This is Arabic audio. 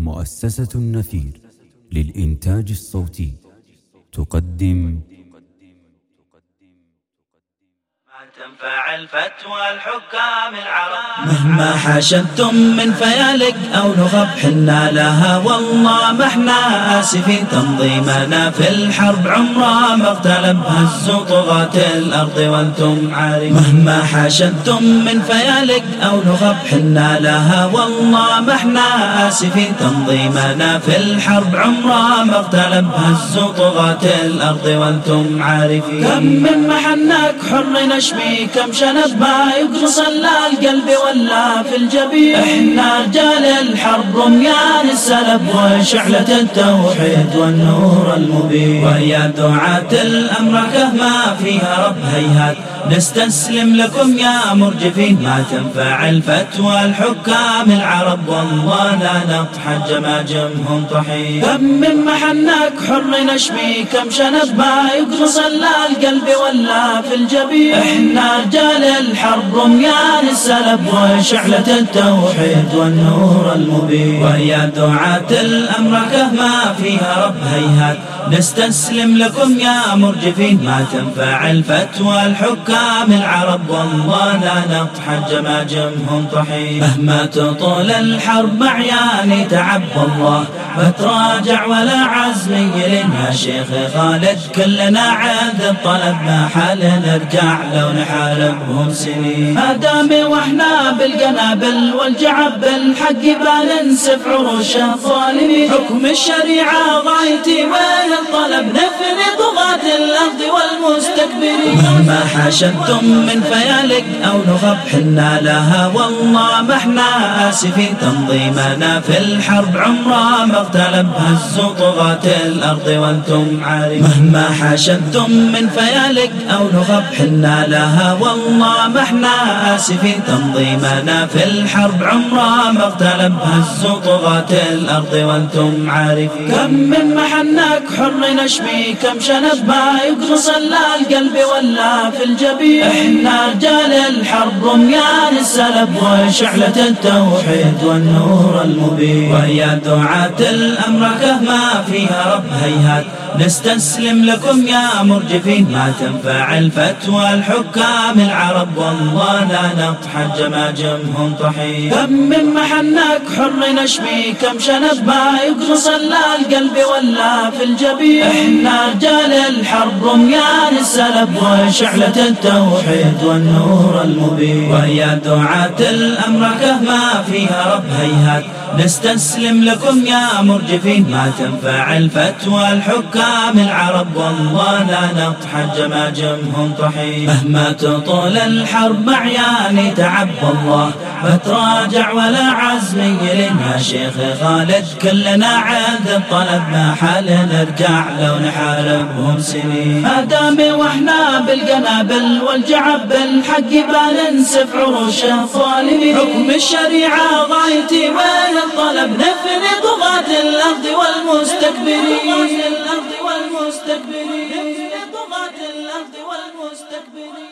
مؤسسة النفير للإنتاج الصوتي تقدم تنفع الفتوى الحكام العرب مهما حشدتم من فيالق أو نغب حنا لها والله ما إحنا آسفين تنظيمنا في الحرب عمره ما اغتلب هزوا طغاة الأرض وأنتم عارفين. مهما حشدتم من فيالق أو نغب حنا لها والله ما إحنا آسفين تنظيمنا في الحرب عمره ما اغتلب هزوا طغاة الأرض وأنتم عارفين. كم من محنك حر نشمي كم شنب ما يقرص الا القلب ولا في الجبين. إحنا رجال الحرب رميان السلب وشعلة التوحيد والنور المبين. ويا دعاة الأمركة ما فيها رب هيهات. نستسلم لكم يا مرجفين ما تنفع الفتوى الحكام العرب والله لا نطحن جماجمهم طحين. كم من محنك حر نشمي كم شنب ما يقرص الا القلب ولا في الجبين. إحنا رجال الحرب رميان السلب وشعلة التوحيد والنور المبين. ويا دعاة الأمركة ما فيها رب هيهات. نستسلم لكم يا مرجفين ما تنفع الفتوى الحكام العرب. والله لا نطحن جماجمهم طحين. مهما تطول الحرب معياني تعب الله فتراجع ولا عزم يلين. يا شيخ خالد كلنا عند الطلب ما حال نرجع لو نحاربهم سنين. ما دام وإحنا بالقنابل والجعب بالحق بننسف عروش الظالمين. حكم الشريعة غايتي وين الطلب نفني طغاة الأرض والمستكبرين مهما حشدتم من فيالق أو نغب حنا لها والله ما إحنا آسفين. تنظيمنا في الحرب عمره ما اغتلب هزوا طغاة الأرض وأنتم عارفين. مهما حشدتم من فيالق أو نغب حنا لها والله ما إحنا آسفين. تنظيمنا في الحرب عمره ما اغتلب هزوا طغاة الأرض وأنتم عارفين. كم من محنك حر نشمي كم شنب ما يقرص الا القلب ولا في الجبين. إحنا رجال الحرب رميان السلب وشعلة التوحيد والنور المبين. ويا دعاة الأمركة ما فيها رب هيهات. نستسلم لكم يا مرجفين. ما تنفع الفتوى الحكام العرب والله لا نطحن جماجمهم طحين. كم من محنك حر نشمي كم شنب ما يقرص الا القلب ولا في الجبين. إحنا رجال الحرب رميان السلب وشعلة التوحيد والنور المبين. ويا دعاة الأمركة ما فيها رب هيهات. نستسلم لكم يا مرجفين ما تنفع الفتوى الحكام العرب. والله لا نطحن جماجمهم طحين. مهما تطول الحرب معياني تعب. الله بتراجع ولا عزم يلين. يا شيخ خالد كلنا عند الطلب. ما حال نرجع لو نحاربهم سنين. ما دام وإحنا بالقنابل والجعب بالحق بننسف عروش الظالمين. حكم الشريعة غايتي الطلب نفني طغاة الأرض والمستكبرين. الأرض والمستكبرين. طغاة الأرض والمستكبرين.